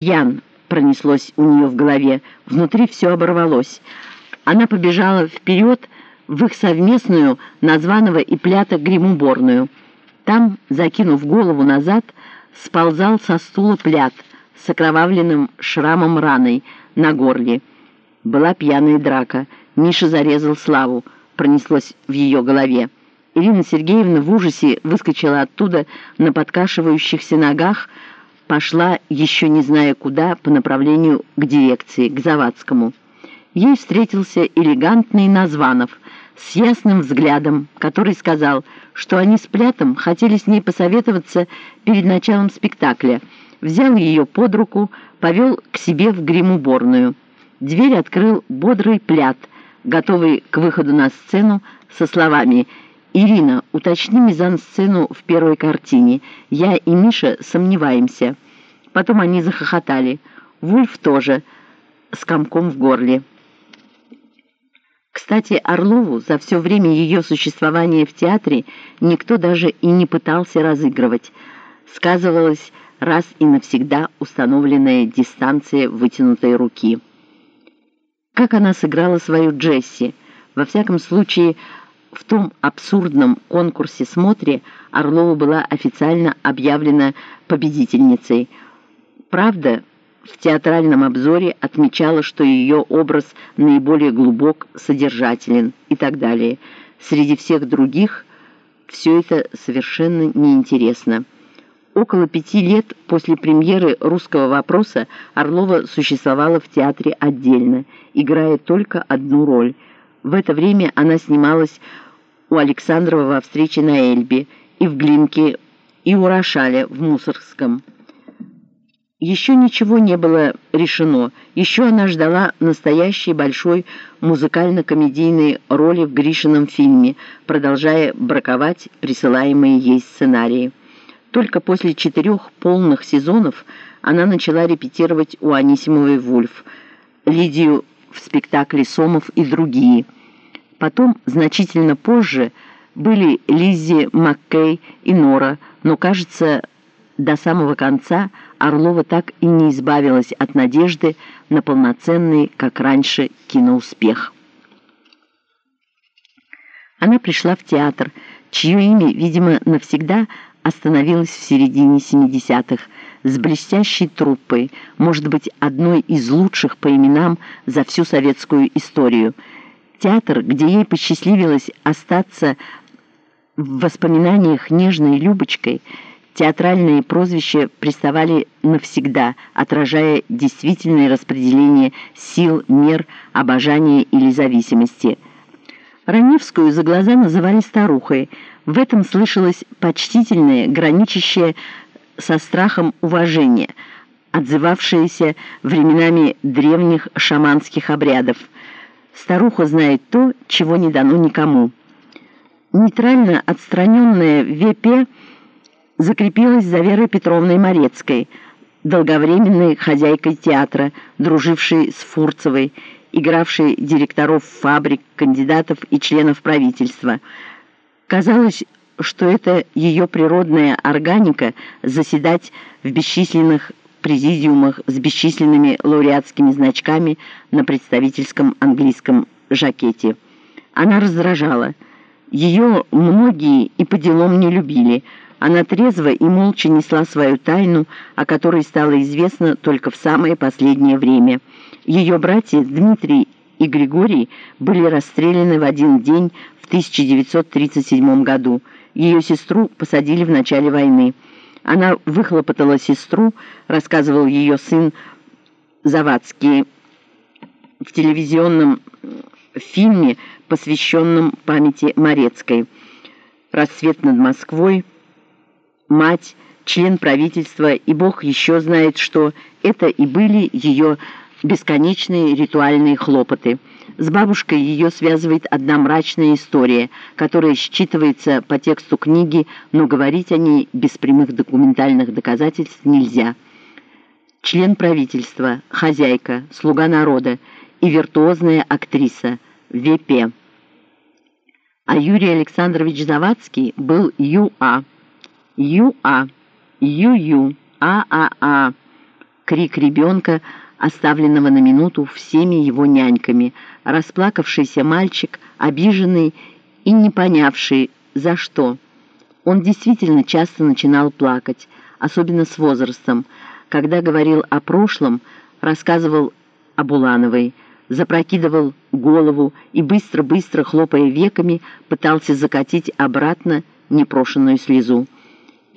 Ян пронеслось у нее в голове, внутри все оборвалось. Она побежала вперед в их совместную названного и плята гримуборную. Там, закинув голову назад, сползал со стула плят с окровавленным шрамом раной на горле. Была пьяная драка. Миша зарезал Славу. Пронеслось в ее голове. Ирина Сергеевна в ужасе выскочила оттуда на подкашивающихся ногах, пошла, еще не зная куда, по направлению к дирекции, к Завадскому. Ей встретился элегантный Названов с ясным взглядом, который сказал, что они с Плятом хотели с ней посоветоваться перед началом спектакля. Взял ее под руку, повел к себе в гримуборную. Дверь открыл бодрый Плят, готовый к выходу на сцену со словами «Ирина, уточни мизансцену в первой картине. Я и Миша сомневаемся». Потом они захохотали. Вульф тоже, с комком в горле. Кстати, Орлову за все время ее существования в театре никто даже и не пытался разыгрывать. Сказывалась раз и навсегда установленная дистанция вытянутой руки. Как она сыграла свою Джесси? Во всяком случае, в том абсурдном конкурсе-смотре Орлова была официально объявлена победительницей. Правда, в театральном обзоре отмечала, что ее образ наиболее глубок, содержателен и так далее. Среди всех других все это совершенно неинтересно. Около пяти лет после премьеры «Русского вопроса» Орлова существовала в театре отдельно, играя только одну роль. В это время она снималась у Александрова во встрече на Эльбе, и в Глинке, и у Рошаля в Мусоргском. Еще ничего не было решено, еще она ждала настоящей большой музыкально-комедийной роли в Гришином фильме, продолжая браковать присылаемые ей сценарии. Только после четырех полных сезонов она начала репетировать у Анисимовой «Вульф», Лидию в спектакле «Сомов» и другие – Потом, значительно позже, были Лиззи, Маккей и Нора, но, кажется, до самого конца Орлова так и не избавилась от надежды на полноценный, как раньше, киноуспех. Она пришла в театр, чье имя, видимо, навсегда остановилось в середине 70-х, с блестящей труппой, может быть, одной из лучших по именам за всю советскую историю – Театр, где ей посчастливилось остаться в воспоминаниях нежной Любочкой, театральные прозвища приставали навсегда, отражая действительное распределение сил, мер, обожания или зависимости. Раневскую за глаза называли старухой. В этом слышалось почтительное, граничащее со страхом уважение, отзывавшееся временами древних шаманских обрядов – Старуха знает то, чего не дано никому. Нейтрально отстраненная ВП закрепилась за Верой Петровной Морецкой, долговременной хозяйкой театра, дружившей с Фурцевой, игравшей директоров фабрик, кандидатов и членов правительства. Казалось, что это ее природная органика заседать в бесчисленных президиумах с бесчисленными лауреатскими значками на представительском английском жакете. Она раздражала. Ее многие и по делам не любили. Она трезво и молча несла свою тайну, о которой стало известно только в самое последнее время. Ее братья Дмитрий и Григорий были расстреляны в один день в 1937 году. Ее сестру посадили в начале войны. Она выхлопотала сестру, рассказывал ее сын Завадский в телевизионном фильме, посвященном памяти Морецкой. «Рассвет над Москвой», «Мать», член правительства и Бог еще знает, что это и были ее бесконечные ритуальные хлопоты. С бабушкой ее связывает одна мрачная история, которая считывается по тексту книги, но говорить о ней без прямых документальных доказательств нельзя. Член правительства, хозяйка, слуга народа и виртуозная актриса ВП. А Юрий Александрович Завадский был ЮА. ЮА. ЮЮ. ААА. крик ребенка, оставленного на минуту всеми его няньками, расплакавшийся мальчик, обиженный и не понявший, за что. Он действительно часто начинал плакать, особенно с возрастом. Когда говорил о прошлом, рассказывал о Булановой, запрокидывал голову и быстро-быстро, хлопая веками, пытался закатить обратно непрошенную слезу.